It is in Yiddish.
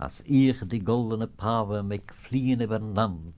als ich die goldene Pave mit fliehen über Land,